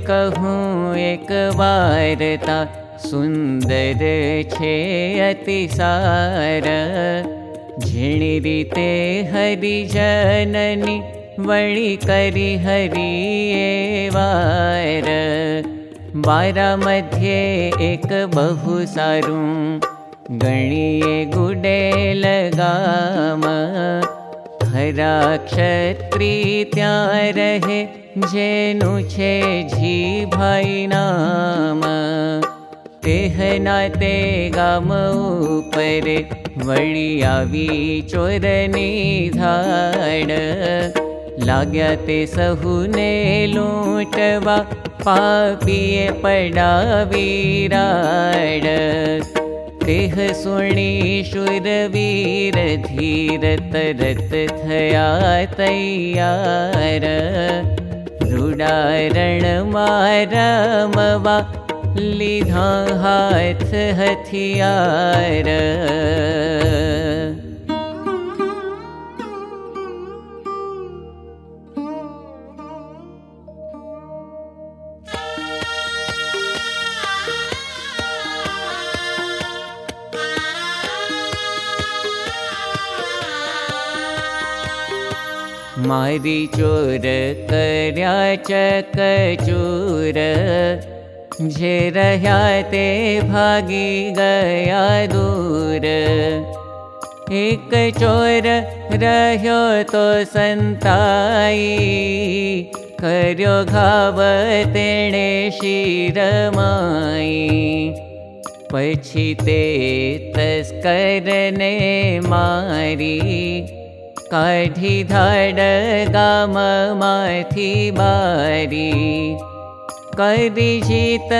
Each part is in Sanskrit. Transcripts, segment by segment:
कहूँ एक वारता अतिसार। झिणी रीते हरि जननी वळि करि हरि बारा मध्ये एक बहु सारूं गणिये गुडे लगाम। हरा क्षत्री रहे जेनु छे जी भाई नाम तेहना ते गाम ऊपर वळी आवी चोरनी धाड लाग्या ते सहुने लूटवा पापीए पड़ा वीराड तेह सुणी शूरवीर धीर तरत थया तैयार रुडारण मारमवा लिधा मारी चोर कर्या चकचूर। जे रह्या ते भागी गया दूर। एक चोर रह्यो तो संताई। कर्यो घाव तेणे शिरमाई पछी ते तस्करने मारी काढी धाड माथी बारी करी जीत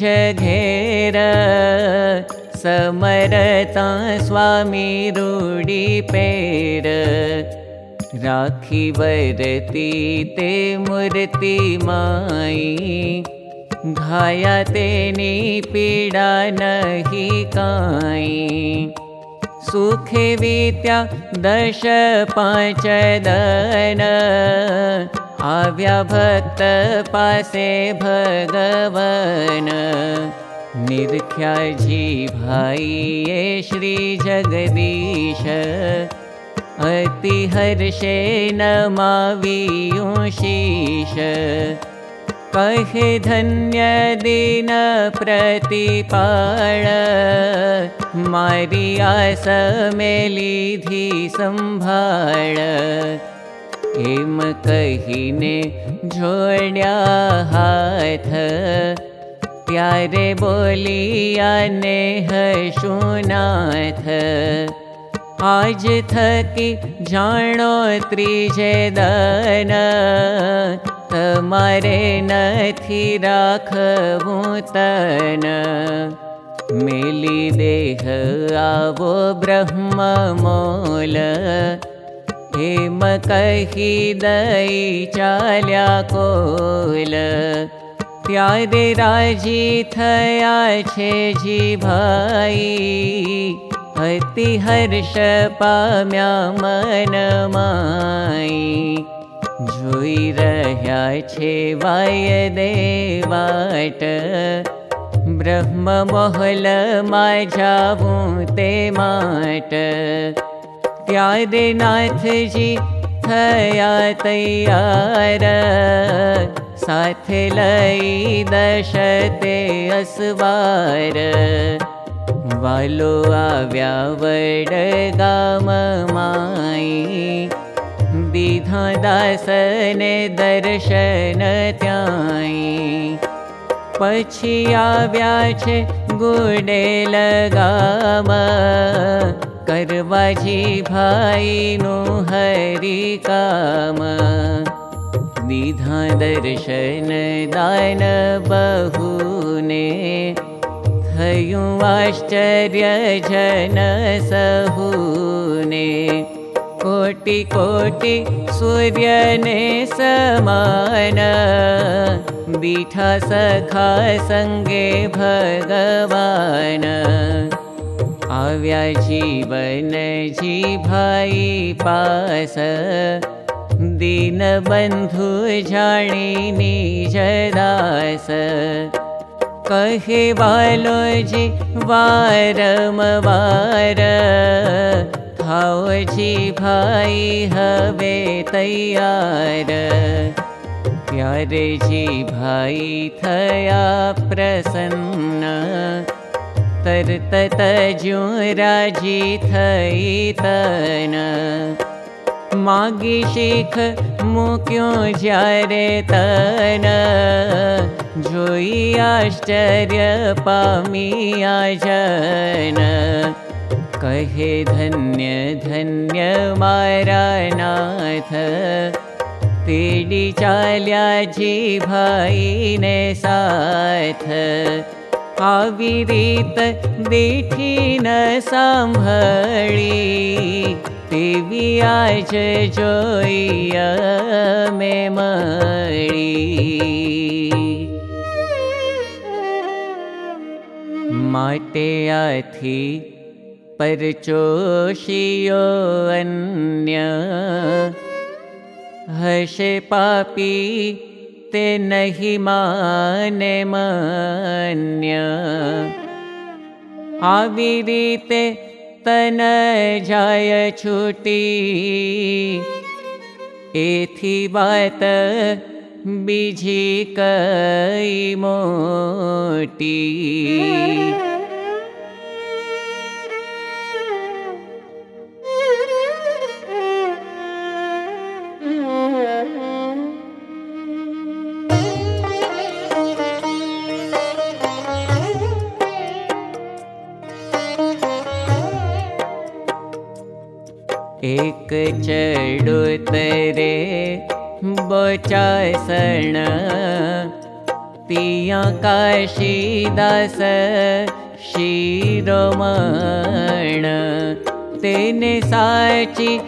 जघेर समरता स्वामी रूढी पेर। राखी वरती ते मूर्ती माई। घाया तेनी पीडा नहि काई सुखे वित्या दश पांच दन। आव्या भक्त पासे भगवन। निर्ख्या जी भाई ये श्री कहे धन्य दिन प्रतिपाळ मारी आस मेली धी संभाळ एम कहीने जोड्या हाथ। त्यारे बोलिया ने हशुनाथ आज थकी जानो त्रिजे दन तमारे नथी राखवूं तन। मेली देह आवो ब्रह्म मोल। हेम कही दई चाल्या कोल। त्यारे राजी थया छे जी भाई। अति हर्ष पाम्या मन माई જોઈ રહ્યા છે વાય દેવાટ બ્રહ્મ મહોલમાં જાવું તે માટ ત્યારે નાથજી થયા તૈયાર સાથે લઈ દશ તે અસવાર વાલો આવ્યા વડ ગામ માઈ दीधा दासने दर्शन गुडे लगाम। करवाजी भाई नु हरि काम। दीधा दर्शन दान बहुने। थयुं आश्चर्य जन सहुने कोटि कोटि सूर्यने समान। बीठा सखा संगे भगवान। आव्या जीवन जी भाई पास। दीनबन्धु जाणि जदास कहे वालो जी वारम वार भाई हवे तैयार। जी भाई थया प्रसन्न। राजी थई तन। मागी शीख मुक्यों तन? आश्चर्य पामिया जन कहे धन्य धन्य माराथ तेडी चाल्या जी भा नेथ कावीरीत देखी न सांभळी। देवी आज आजो मे मळी। मणि आथी परचोषिन्य हे पापी ते नहि माने मान्य। आविरीते तन जाय छुटी। एत बीजि कई मोटी। एक चडुतरे बचासन तिया काशीदास शिरोमण। तेने साची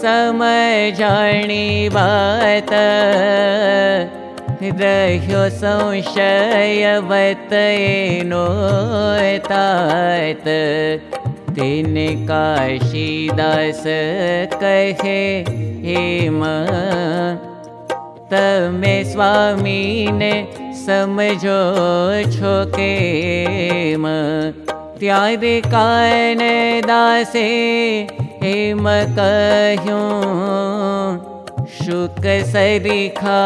समझाणी बात। रह्यो संशयवत नो तात तेन काशीदास कहे हेम तमे स्वामीने समझो छो केम त्यारे कान दासे हेम कह्यूं शुक सरिखा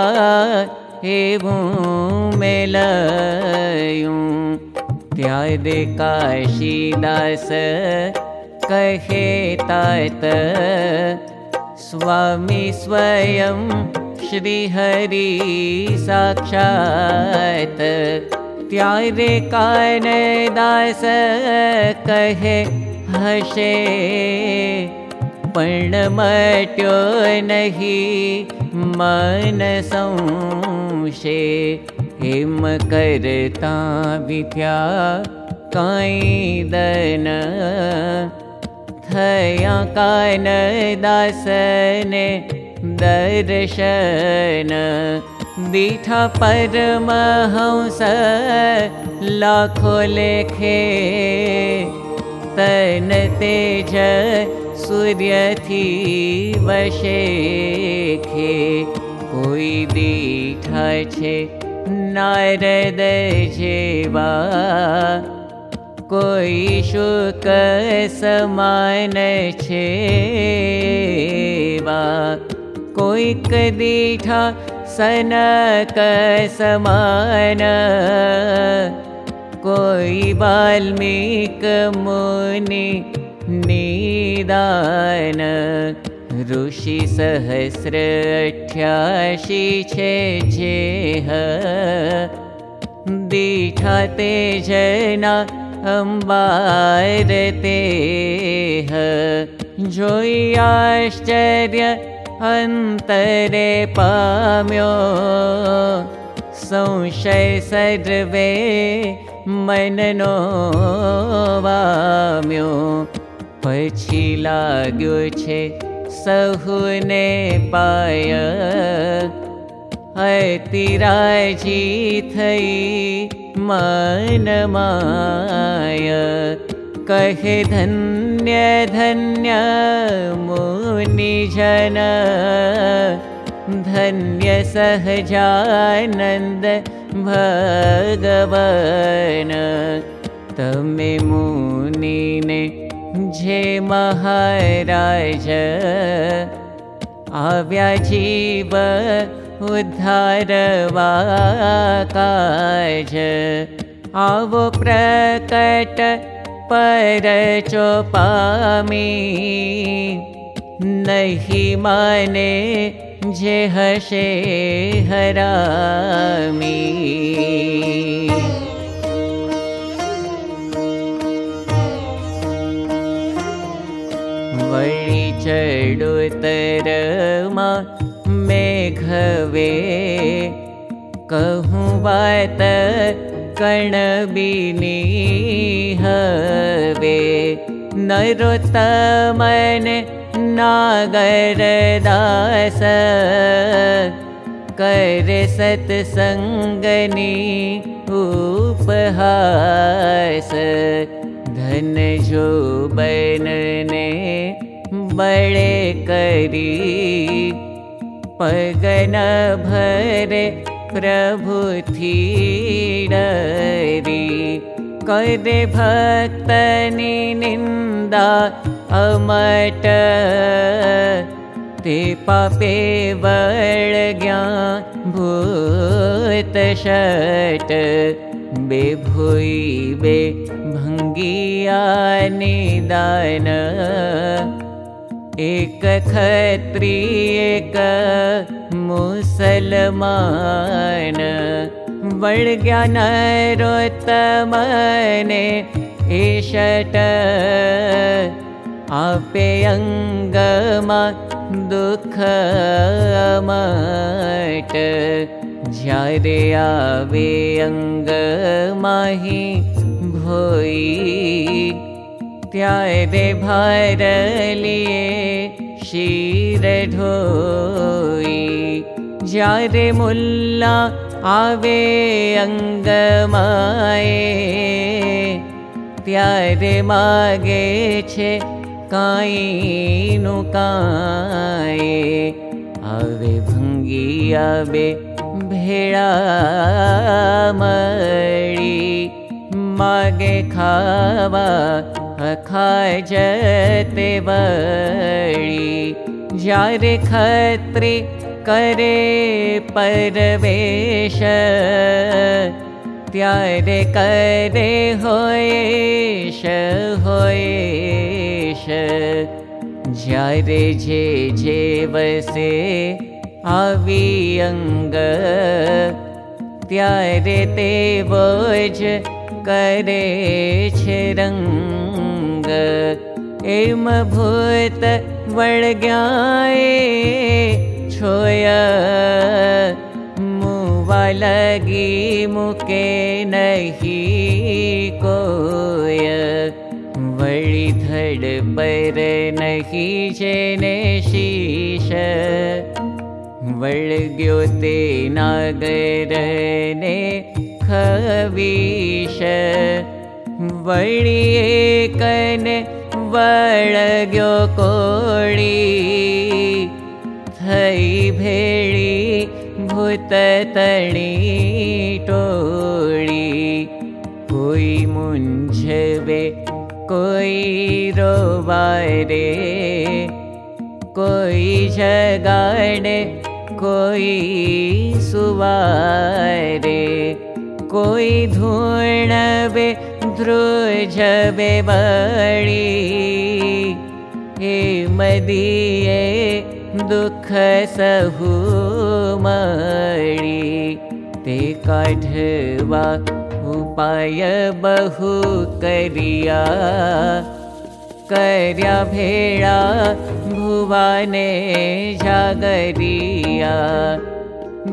हेवूं मेलयूं त्यारे काशीदास कहे तात स्वामी स्वयं श्रीहरि साक्षात्। त्यारे दास कहे हशे पर्णमट्यो नहि मन संशे हेम करता विद्या काई दन। थया कान दासने दर्शन। दीठा परमहंस लाखो लेखे। तन तेज सूर्य कोई दीठा छे नारद जेवा कोई शुक समान कदीठा सनक समान। कोई वाल्मीक मुनि निदान ऋषि सहस्र अठ्याशी छे जेह। दीठा ते जना अम्बारश्चर्य अन्तरे पाम्यो। संशय सर्वे मननो वाम्यो। पछि लाग्यो छे सहुने पाय। हतिरा जिथै मनमाय कहे धन्य धन्यनि जन। धन्य सहजानन्द भगवण तमे मुनि ने जे महाराज आव्या जीव उद्धारवा आवो प्रकट पर चोपामी। नहीं माने जे हशे हरामी वळी चडुतरमा मेघवे कहूँ बात कणबिनी हवे नरोत्तमने नागरदास कर सत्सङ्गनी उपहास धन जो बनने बड़े करी पगन भरे प्रभु थी डरी करे भक्तनी निन्दा अमट ते पापे ज्ञा भूत षट बे भूई बे निदान एक खत्री एक मुसलमान। रोत्तमने ईषट आपे अङ्गमा दुःख ज्यारे आवे अङ्गमाहि त्यारे भारलिए शीर ढोई ज्यारे मुल्ला मागे छे काई नुकाए आवे भंगी आवे भेड़ा मड़ी मागे खावा खाए जते बड़ी जारे करे परवेश। त्यारे करे होएश होएश ज्यारे जे वसे आवी ते रंग वड़ गयाए छोया लगी मुके नहीं कोय। वड़ी नहीं जेने शीश। गयो नागर ने खवीश। वड़ी कन वड़ गयो कोड़ी थई भेड़ी भूत तणी टोड़ी कोई मुंझवे कोई रोवारे कोई जगाड़े कोई सुवारे कोई धूणवे ध्रुजवे बड़ी हे मदिए दुख सहु मड़ी ते काढवा उपाय बहु करिया। कर्या भेड़ा भुवाने जागरिया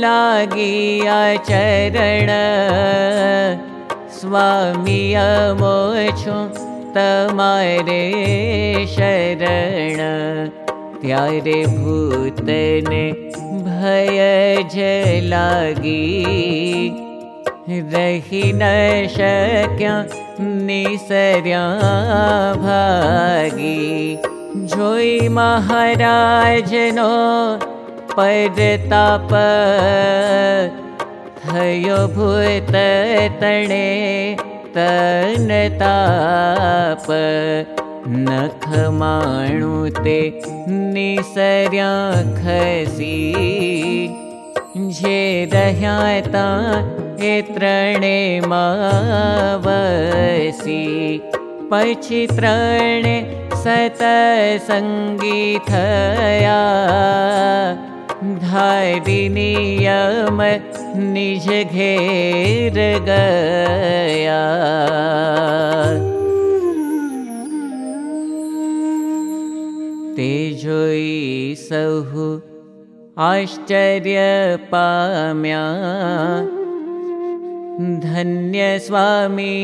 लागिया चरण स्वामी शरण। त्यारे भूतने भय जलागी। रही न शक्या निसर्या भागी। महाराज नो परताप थयो भूत तणे तनताप नख माणु ते निसर्या खसी। जे रह्याता ए त्रणे मावसी। पछी त्रणे सत संगीथया धारि नियम निज घेर गया। ते जोई सहु आश्चर्य पाम्या धन्य स्वामी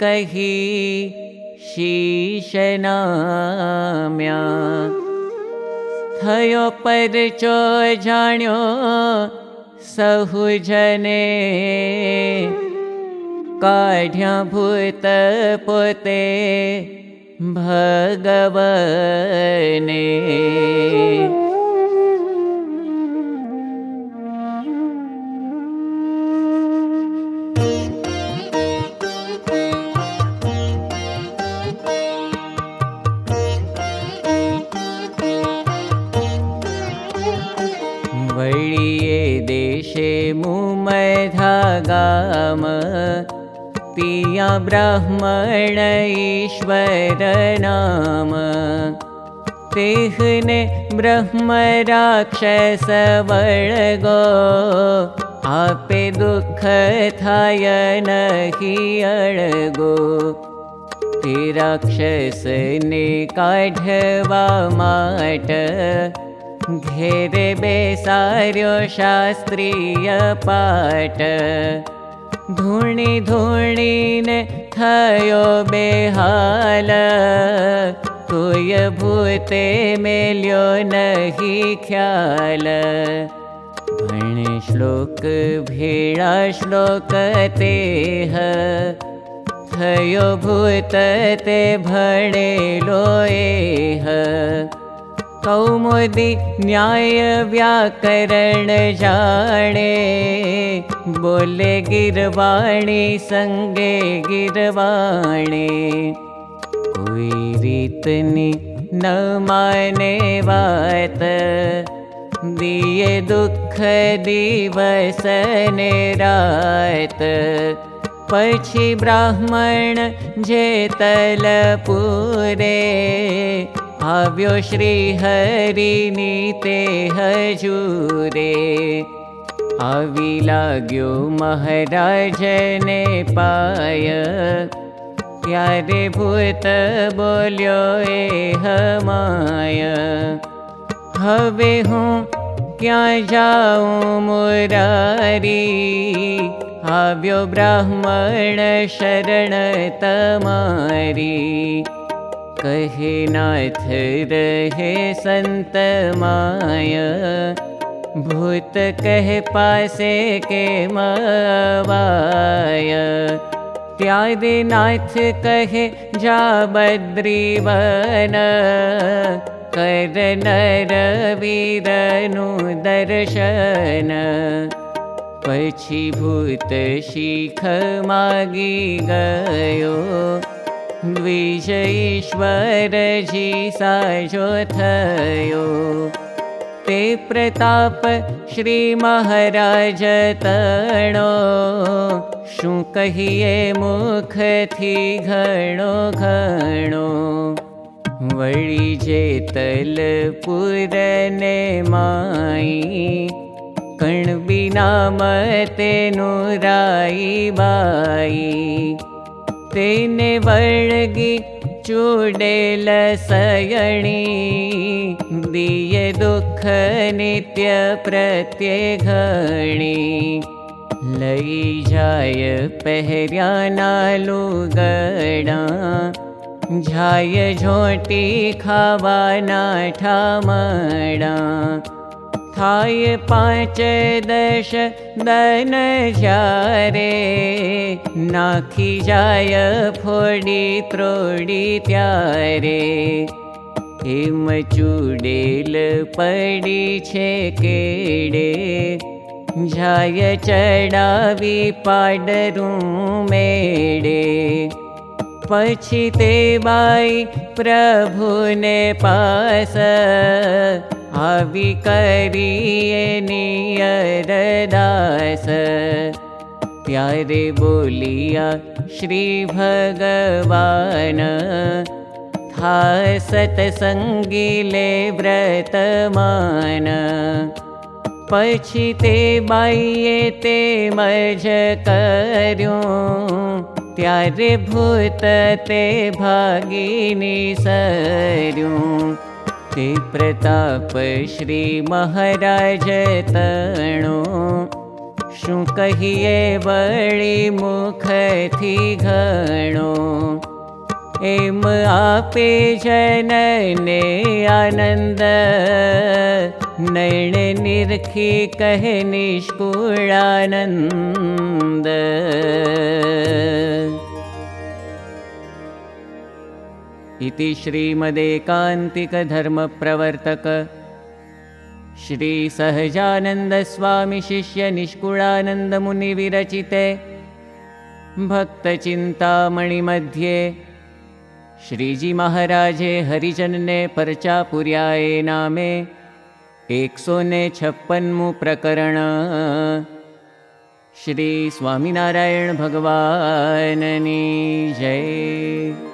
कही शीशनाम्या थयो परचो जाण्यो सहु जने काढ्या भूत पोते पिया ब्राह्मण ईश्वर नाम। तेहने ब्रह्म राक्षस वळगो। आपे दुःख ते राक्षसने काढवा माट घेरे बेसार्यो शास्त्रीय पाठ। धूणि धूणीने थयो बेहाल। तुय भूते मेल्यो नहि ख्याल। भण श्लोक भेड़ा श्लोक तेह। थयो भूत ते भणेलो एह कौमुदी न्याय जाने बोले गिरवाणी गिरवाणी। कोई रीतनी न माने बात दिए दुख दिवस ने रात। पछी ब्राह्मण जे तल पूरे आव्यो श्री हरिनी ते हजूरे। आवी लाग्यो महाराज ने पाय। त्यारे भूत बोल्यो ए हमाय हवे हूँ जाऊँ मुरारी। आव्यो ब्राह्मण शरण कहे नाथ रहे संत माय। भूत कह पासे के मवाय। त्यादि नाथ कहे जा बद्रीवन कर नर वीरनु दर्शन। पछी भूत शिख मागी गयो द्विजईश्वर जी साजो थयो ते प्रताप श्री महाराज तणो। शु कहिए मुख थी घणो घणो। वळी जे तल पुरने माई। कण बिना मते नुराई बाई तेने वळगी चूडेल सयणी दिये दुःख नित्य प्रत्यघणी. लई जाय पहर्याना लुगडा झाय झोटी खावाना ठामडा थाय पाँच दश दन जारे नाखी जाय फोड़ी त्रोड़ी त्यारे। हिम चूडेल पड़ी छे केड़े। जाय चढ़ावी पाडरू मेड़े। पछी ते बाई प्रभु ने पास नियरदास प्यारे बोलिया श्री भगवान था सतसङ्गीले व्रतमान पछी ते बाइये ते मज कर्यो त्यारे भूत ते भागिनी सर्यों ते प्रताप श्री महाराज तणो शु कहिए बड़ी मुख थी घणो। एम आपे जन ने आनंद नैण निरखी कहे निष्कुळानंद इति श्रीमदेकान्तिकधर्मप्रवर्तक। श्रीसहजानन्दस्वामिशिष्यनिष्कुळानन्दमुनिविरचिते भक्तचिन्तामणिमध्ये श्रीजीमहाराजे हरिजनने परचापुर्याये नामे एकसोने छप्पन्मु प्रकरण। श्री स्वामिनारायण भगवाननी जय